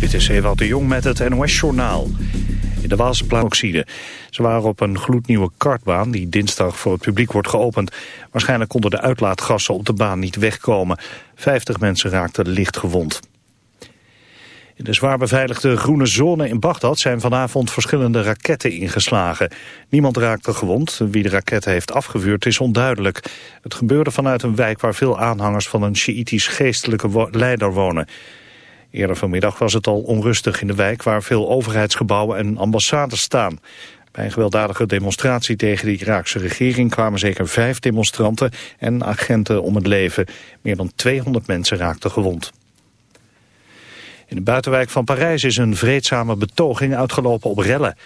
Dit is Ewout de Jong met het NOS-journaal. In de Waalse plaanoxide. Ze waren op een gloednieuwe kartbaan die dinsdag voor het publiek wordt geopend. Waarschijnlijk konden de uitlaatgassen op de baan niet wegkomen. Vijftig mensen raakten licht gewond. In de zwaar beveiligde groene zone in Bagdad zijn vanavond verschillende raketten ingeslagen. Niemand raakte gewond. Wie de raketten heeft afgevuurd is onduidelijk. Het gebeurde vanuit een wijk waar veel aanhangers van een Sjiïtisch geestelijke leider wonen. Eerder vanmiddag was het al onrustig in de wijk waar veel overheidsgebouwen en ambassades staan. Bij een gewelddadige demonstratie tegen de Iraakse regering kwamen zeker vijf demonstranten en agenten om het leven. Meer dan 200 mensen raakten gewond. In de buitenwijk van Parijs is een vreedzame betoging uitgelopen op rellen.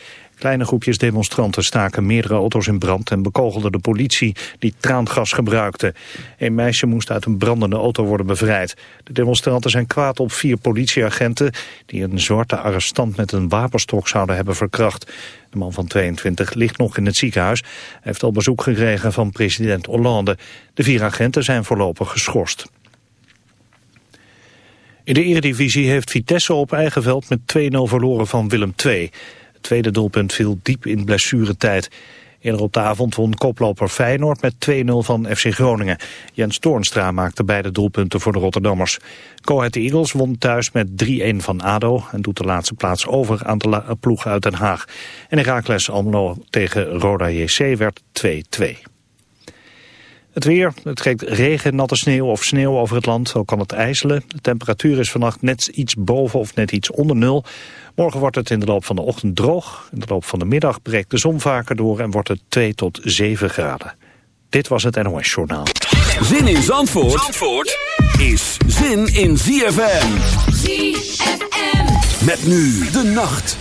Kleine groepjes demonstranten staken meerdere auto's in brand en bekogelden de politie die traangas gebruikte. Een meisje moest uit een brandende auto worden bevrijd. De demonstranten zijn kwaad op vier politieagenten die een zwarte arrestant met een wapenstok zouden hebben verkracht. De man van 22 ligt nog in het ziekenhuis. Hij heeft al bezoek gekregen van president Hollande. De vier agenten zijn voorlopig geschorst. In de eredivisie heeft Vitesse op eigen veld met 2-0 verloren van Willem II tweede doelpunt viel diep in blessuretijd. Eerder op de avond won koploper Feyenoord met 2-0 van FC Groningen. Jens Toornstra maakte beide doelpunten voor de Rotterdammers. Coët Eagles won thuis met 3-1 van ADO... en doet de laatste plaats over aan de ploeg uit Den Haag. En Herakles Almelo tegen Roda JC werd 2-2. Het weer, het trekt regen, natte sneeuw of sneeuw over het land. Ook kan het ijzelen. De temperatuur is vannacht net iets boven of net iets onder nul. Morgen wordt het in de loop van de ochtend droog. In de loop van de middag breekt de zon vaker door en wordt het 2 tot 7 graden. Dit was het NOS Journaal. Zin in Zandvoort, Zandvoort is zin in ZFM. ZFM. Met nu de nacht.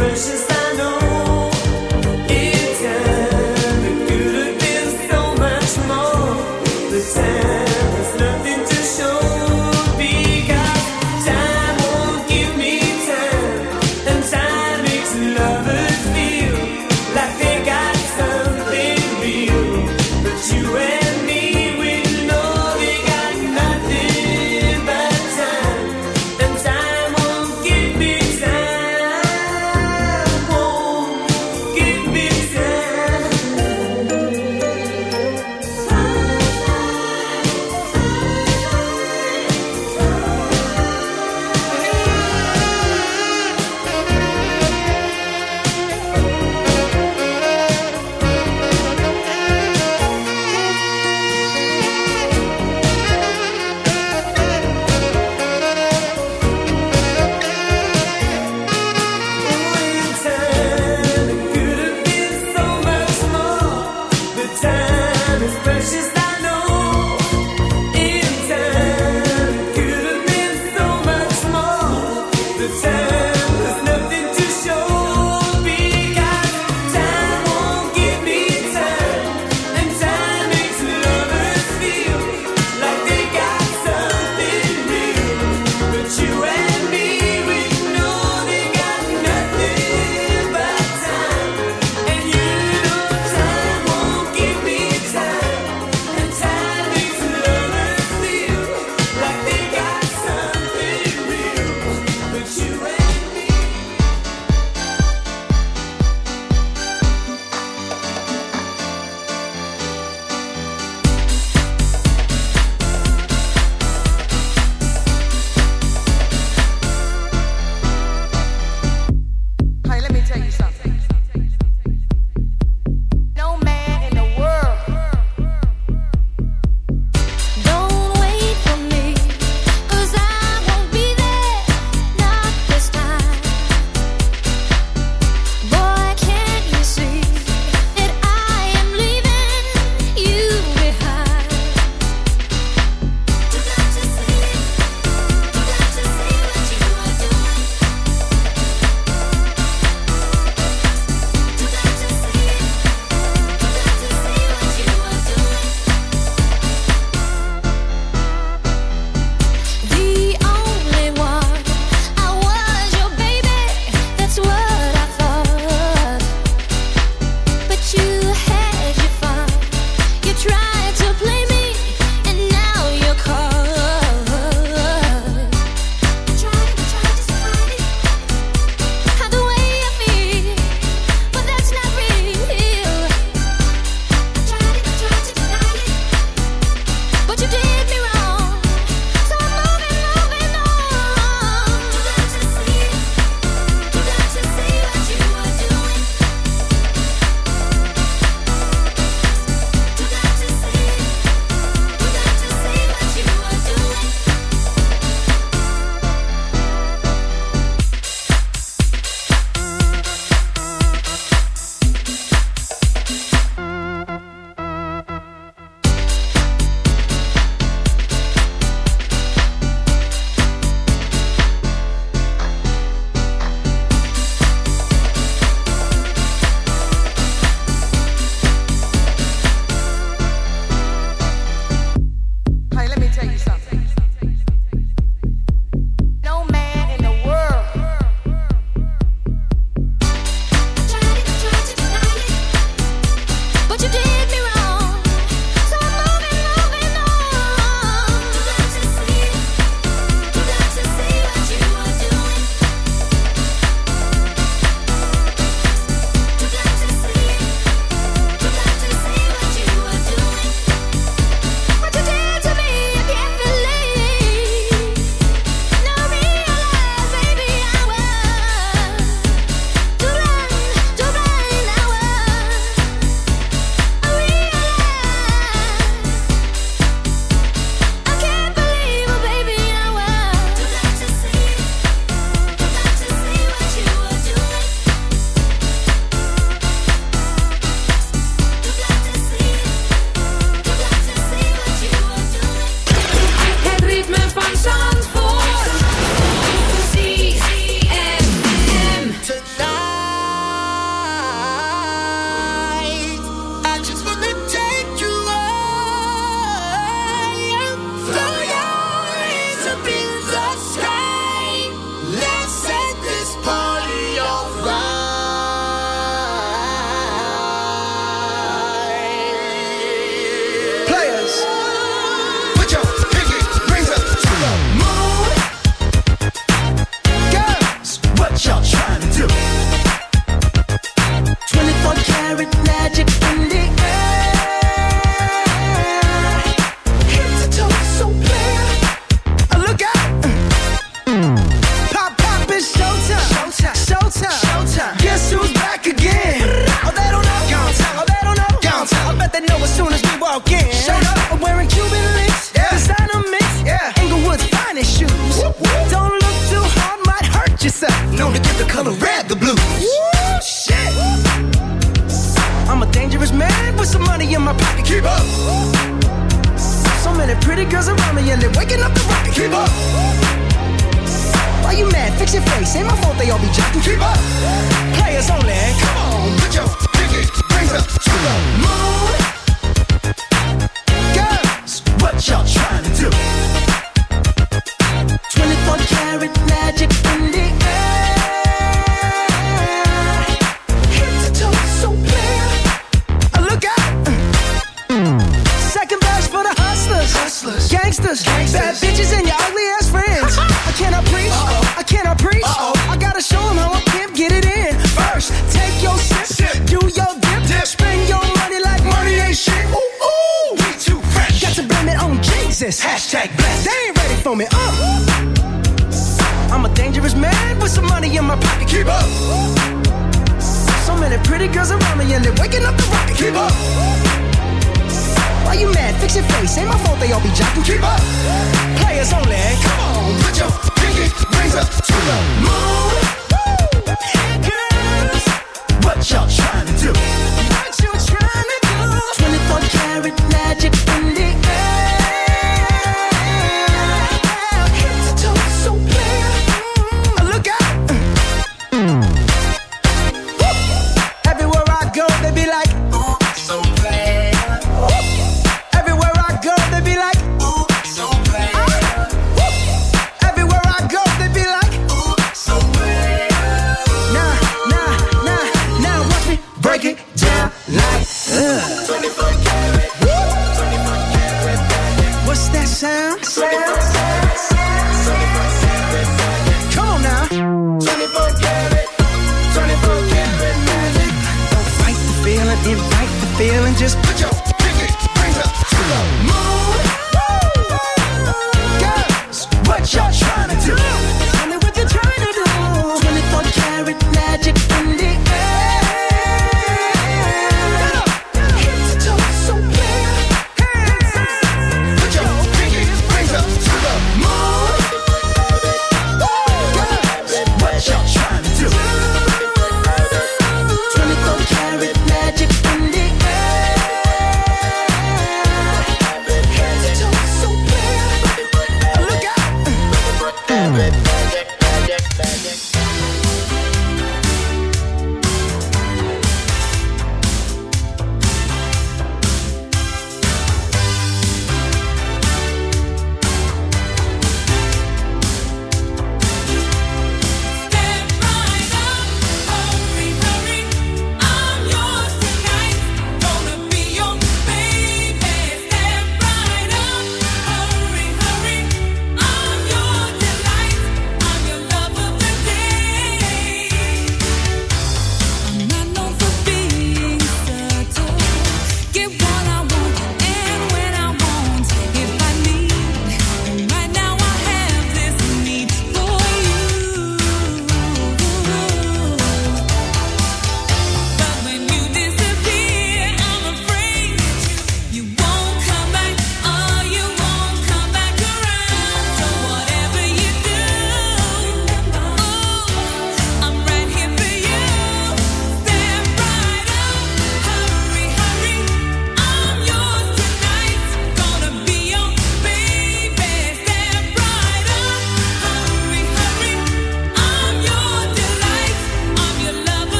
precious